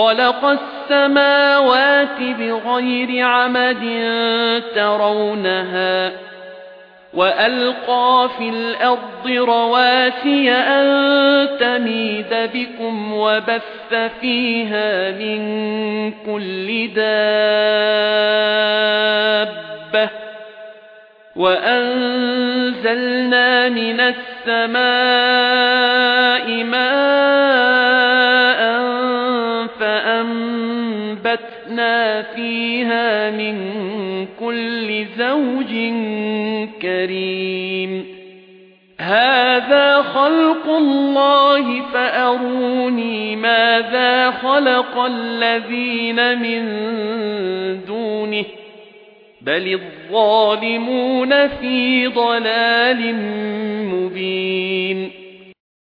خَلَقَ السَّمَاوَاتِ بِغَيْرِ عَمَدٍ تَرَوْنَهَا وَأَلْقَى فِي الْأَرْضِ رَوَاسِيَ أَن تَمِيدَ بِكُمْ وَبَثَّ فِيهَا مِن كُلِّ دَابَّةٍ وَأَنزَلْنَا مِنَ السَّمَاءِ مَاءً فَأَنبَتْنَا فِيهَا مِن كُلِّ زَوْجٍ كَرِيمٍ هَذَا خَلْقُ اللَّهِ فَأَرُونِي مَاذَا خَلَقَ الَّذِينَ مِن دُونِهِ بَلِ الظَّالِمُونَ فِي ضَلَالٍ مُبِينٍ